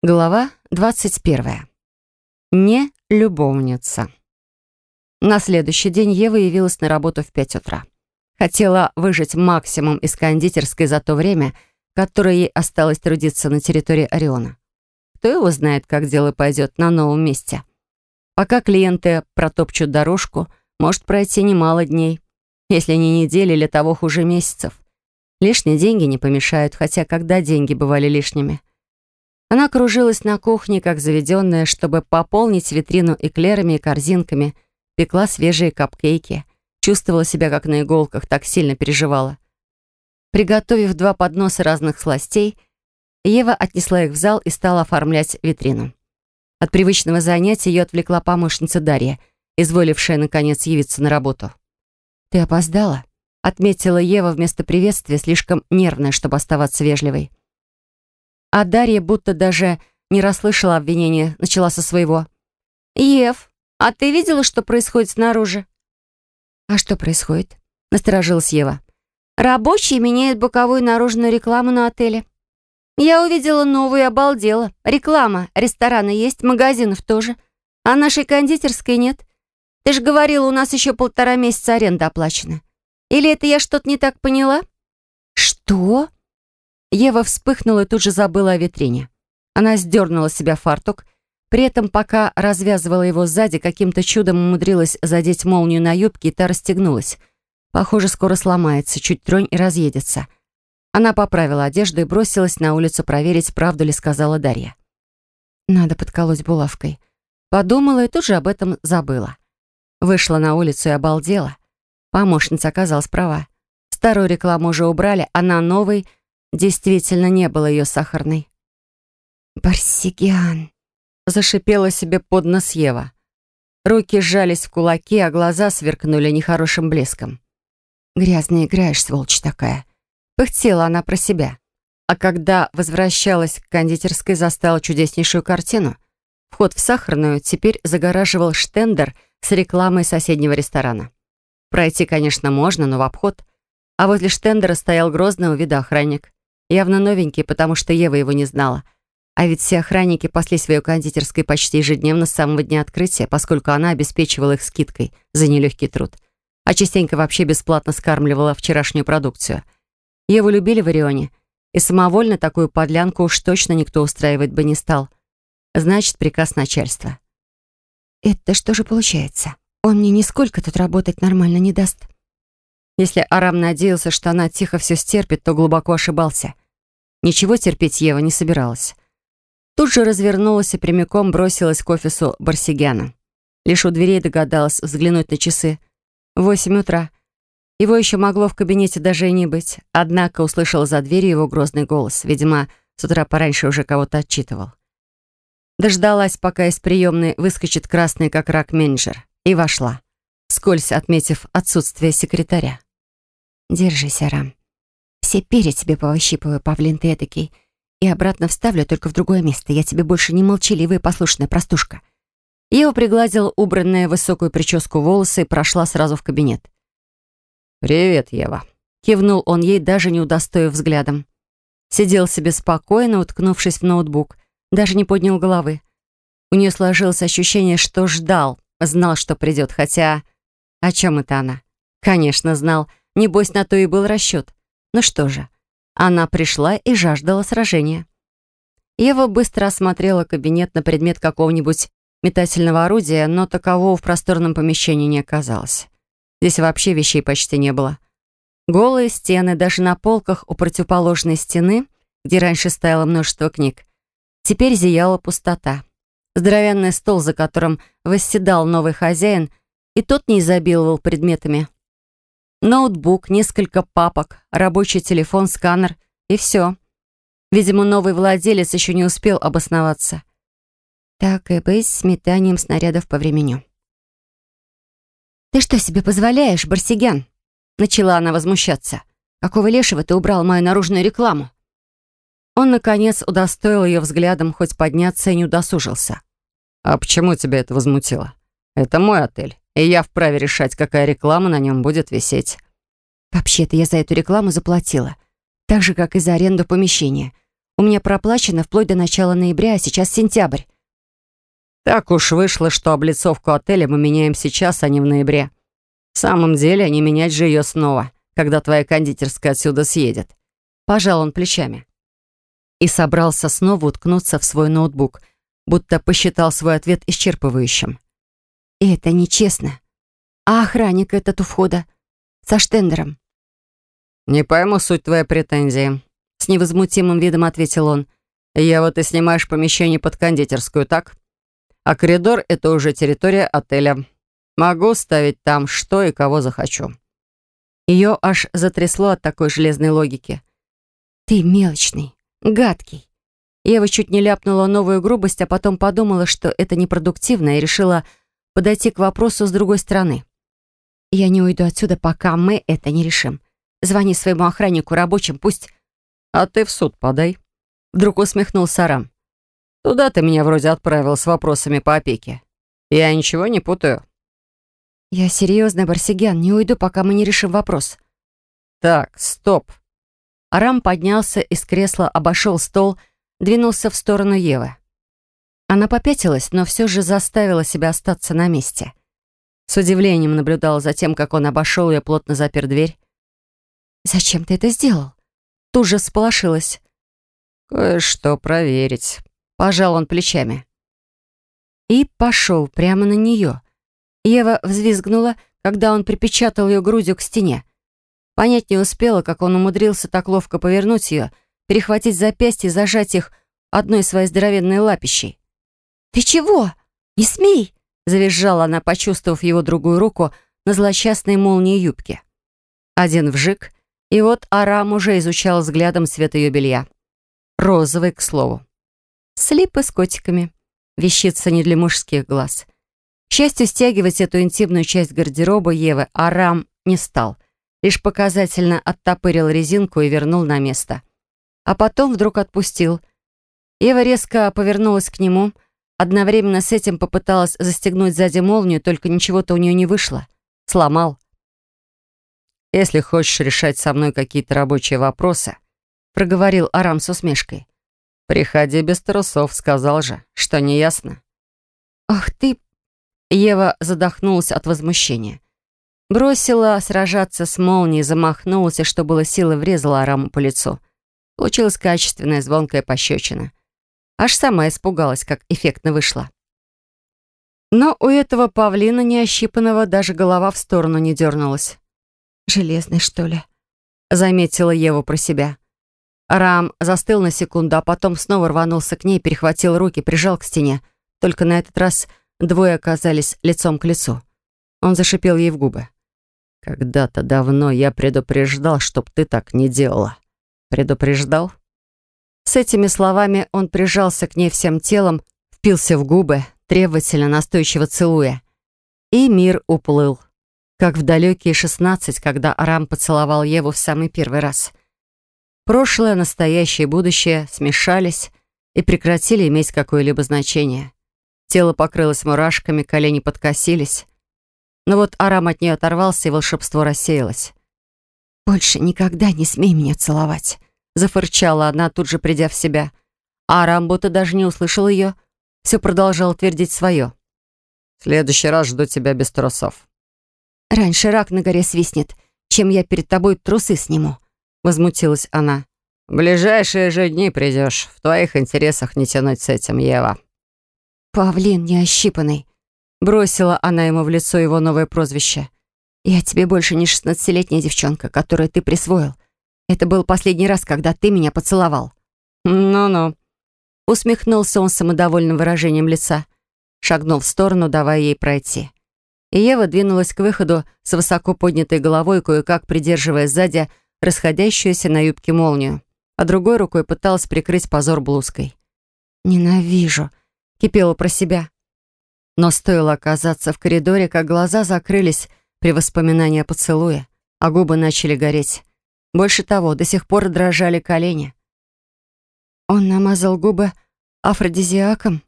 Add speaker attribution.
Speaker 1: Глава 21. Не любовница. На следующий день Ева явилась на работу в 5 утра. Хотела выжать максимум из кондитерской за то время, которое ей осталось трудиться на территории Ориона. Кто его знает, как дело пойдет на новом месте. Пока клиенты протопчут дорожку, может пройти немало дней, если не недели или того хуже месяцев. Лишние деньги не помешают, хотя когда деньги бывали лишними – она кружилась на кухне, как заведенная, чтобы пополнить витрину эклерами и корзинками, пекла свежие капкейки, чувствовала себя как на иголках, так сильно переживала. Приготовив два подноса разных сластей, Ева отнесла их в зал и стала оформлять витрину. От привычного занятия ее отвлекла помощница Дарья, изволившая, наконец, явиться на работу. «Ты опоздала?» — отметила Ева вместо приветствия, слишком нервная, чтобы оставаться вежливой. А Дарья будто даже не расслышала обвинения, начала со своего. «Ев, а ты видела, что происходит снаружи?» «А что происходит?» — насторожилась Ева. «Рабочие меняют боковую наружную рекламу на отеле. Я увидела новую и обалдела. Реклама, рестораны есть, магазинов тоже. А нашей кондитерской нет. Ты же говорила, у нас еще полтора месяца аренда оплачена. Или это я что-то не так поняла?» «Что?» Ева вспыхнула и тут же забыла о витрине. Она сдернула с себя фартук, при этом, пока развязывала его сзади, каким-то чудом умудрилась задеть молнию на юбке, и та расстегнулась. Похоже, скоро сломается, чуть тронь и разъедется. Она поправила одежду и бросилась на улицу проверить, правду ли сказала Дарья. Надо подколоть булавкой. Подумала и тут же об этом забыла. Вышла на улицу и обалдела. Помощница оказалась права. Старую рекламу уже убрали, а на новой — Действительно не было ее сахарной. «Барсигиан!» — зашипела себе под нос Ева. Руки сжались в кулаки, а глаза сверкнули нехорошим блеском. «Грязно играешь, сволочь такая!» Пыхтела она про себя. А когда возвращалась к кондитерской, застала чудеснейшую картину. Вход в сахарную теперь загораживал штендер с рекламой соседнего ресторана. Пройти, конечно, можно, но в обход. А возле штендера стоял грозного вида охранник. Явно новенький, потому что Ева его не знала. А ведь все охранники паслись в ее кондитерской почти ежедневно с самого дня открытия, поскольку она обеспечивала их скидкой за нелегкий труд. А частенько вообще бесплатно скармливала вчерашнюю продукцию. Еву любили в Орионе, и самовольно такую подлянку уж точно никто устраивать бы не стал. Значит, приказ начальства. «Это что же получается? Он мне нисколько тут работать нормально не даст». Если Арам надеялся, что она тихо все стерпит, то глубоко ошибался. Ничего терпеть Ева не собиралась. Тут же развернулась и прямиком бросилась к офису Барсигяна. Лишь у дверей догадалась взглянуть на часы. Восемь утра. Его еще могло в кабинете даже и не быть. Однако услышала за дверью его грозный голос. Видимо, с утра пораньше уже кого-то отчитывал. Дождалась, пока из приемной выскочит красный как рак менеджер. И вошла, скользь отметив отсутствие секретаря. Держись, Арам. Все перья тебе повыщипываю, павлин ты этакий, и обратно вставлю только в другое место. Я тебе больше не молчаливая послушная простушка. Ева пригладила убранную высокую прическу волосы и прошла сразу в кабинет. «Привет, Ева», — кивнул он ей, даже не удостоив взглядом. Сидел себе спокойно, уткнувшись в ноутбук, даже не поднял головы. У нее сложилось ощущение, что ждал, знал, что придет, хотя... О чем это она? Конечно, знал. Небось, на то и был расчет. Ну что же, она пришла и жаждала сражения. Ева быстро осмотрела кабинет на предмет какого-нибудь метательного орудия, но такового в просторном помещении не оказалось. Здесь вообще вещей почти не было. Голые стены, даже на полках у противоположной стены, где раньше стояло множество книг, теперь зияла пустота. Здоровенный стол, за которым восседал новый хозяин, и тот не изобиловал предметами. Ноутбук, несколько папок, рабочий телефон, сканер и все. Видимо, новый владелец еще не успел обосноваться. Так и быть с метанием снарядов по времени. «Ты что себе позволяешь, Барсигян?» Начала она возмущаться. «Какого лешего ты убрал мою наружную рекламу?» Он, наконец, удостоил ее взглядом, хоть подняться и не удосужился. «А почему тебя это возмутило? Это мой отель и я вправе решать, какая реклама на нем будет висеть. Вообще-то я за эту рекламу заплатила. Так же, как и за аренду помещения. У меня проплачено вплоть до начала ноября, а сейчас сентябрь.
Speaker 2: Так уж вышло, что облицовку отеля мы меняем сейчас, а не в ноябре. В самом деле, не менять же ее снова, когда твоя кондитерская отсюда съедет.
Speaker 1: Пожал он плечами. И собрался снова уткнуться в свой ноутбук, будто посчитал свой ответ исчерпывающим. И это нечестно. А охранник этот у входа? Со штендером?
Speaker 2: «Не пойму суть твоей претензии», — с невозмутимым видом ответил он. «Я вот ты снимаешь помещение под кондитерскую, так? А коридор — это уже территория отеля. Могу ставить там что и кого захочу».
Speaker 1: Ее аж затрясло от такой железной логики. «Ты мелочный, гадкий». Ева чуть не ляпнула новую грубость, а потом подумала, что это непродуктивно, и решила подойти к вопросу с другой стороны. «Я не уйду отсюда, пока мы это не решим. Звони своему охраннику рабочим, пусть...»
Speaker 2: «А ты в суд подай», — вдруг усмехнулся Рам. «Туда ты меня вроде отправил с вопросами по опеке. Я ничего не путаю».
Speaker 1: «Я серьезно, Барсигян, не уйду, пока мы не решим вопрос».
Speaker 2: «Так, стоп».
Speaker 1: Арам поднялся из кресла, обошел стол, двинулся в сторону Евы. Она попятилась, но все же заставила себя остаться на месте. С удивлением наблюдала за тем, как он обошел ее, плотно запер дверь. «Зачем ты это сделал?» Тут же всполошилась.
Speaker 2: «Кое-что проверить», — пожал он плечами.
Speaker 1: И пошел прямо на нее. Ева взвизгнула, когда он припечатал ее грудью к стене. Понять не успела, как он умудрился так ловко повернуть ее, перехватить запястье и зажать их одной своей здоровенной лапищей. «Ты чего? Не смей!» — завизжала она, почувствовав его другую руку на злосчастной молнии юбки. Один вжик, и вот Арам уже изучал взглядом цвет ее белья. Розовый, к слову. Слипы с котиками. Вещица не для мужских глаз. К счастью, стягивать эту интимную часть гардероба Евы Арам не стал. Лишь показательно оттопырил резинку и вернул на место. А потом вдруг отпустил. Ева резко повернулась к нему, одновременно с этим попыталась застегнуть сзади молнию, только ничего-то у нее не вышло. Сломал.
Speaker 2: «Если хочешь решать со мной какие-то рабочие вопросы», проговорил Арам с усмешкой. «Приходи без трусов», сказал же, что не ясно.
Speaker 1: «Ах ты...» Ева задохнулась от возмущения. Бросила сражаться с молнией, замахнулась и, что было силы, врезала Араму по лицу. Получилась качественная звонкая пощечина. Аж сама испугалась, как эффектно вышло. Но у этого павлина неощипанного даже голова в сторону не дернулась. «Железный, что ли?» — заметила Ева про себя. Рам застыл на секунду, а потом снова рванулся к ней, перехватил руки, прижал к стене. Только на этот раз двое оказались лицом к лицу. Он зашипел ей в губы. «Когда-то давно я предупреждал, чтоб ты так не делала. Предупреждал?» С этими словами он прижался к ней всем телом, впился в губы, требовательно, настойчиво целуя. И мир уплыл как в далекие шестнадцать, когда Арам поцеловал Еву в самый первый раз. Прошлое, настоящее и будущее смешались и прекратили иметь какое-либо значение. Тело покрылось мурашками, колени подкосились. Но вот Арам от нее оторвался, и волшебство рассеялось. «Больше никогда не смей меня целовать», — зафырчала она, тут же придя в себя. А Арам будто даже не услышал ее, все продолжал твердить свое.
Speaker 2: «В следующий раз жду тебя без трусов»,
Speaker 1: Раньше рак на горе свистнет, чем я перед тобой трусы сниму», — возмутилась она.
Speaker 2: «В ближайшие же дни придешь. В твоих интересах не тянуть с этим, Ева».
Speaker 1: «Павлин неощипанный», — бросила она ему в лицо его новое прозвище. «Я тебе больше не шестнадцатилетняя девчонка, которую ты присвоил. Это был последний раз, когда ты меня поцеловал».
Speaker 2: «Ну-ну», —
Speaker 1: усмехнулся он с самодовольным выражением лица, шагнул в сторону, давая ей пройти и Ева двинулась к выходу с высоко поднятой головой, кое-как придерживая сзади расходящуюся на юбке молнию, а другой рукой пыталась прикрыть позор блузкой. «Ненавижу», — кипела про себя. Но стоило оказаться в коридоре, как глаза закрылись при воспоминании о поцелуе, а губы начали гореть. Больше того, до сих пор дрожали колени. Он намазал губы афродизиаком.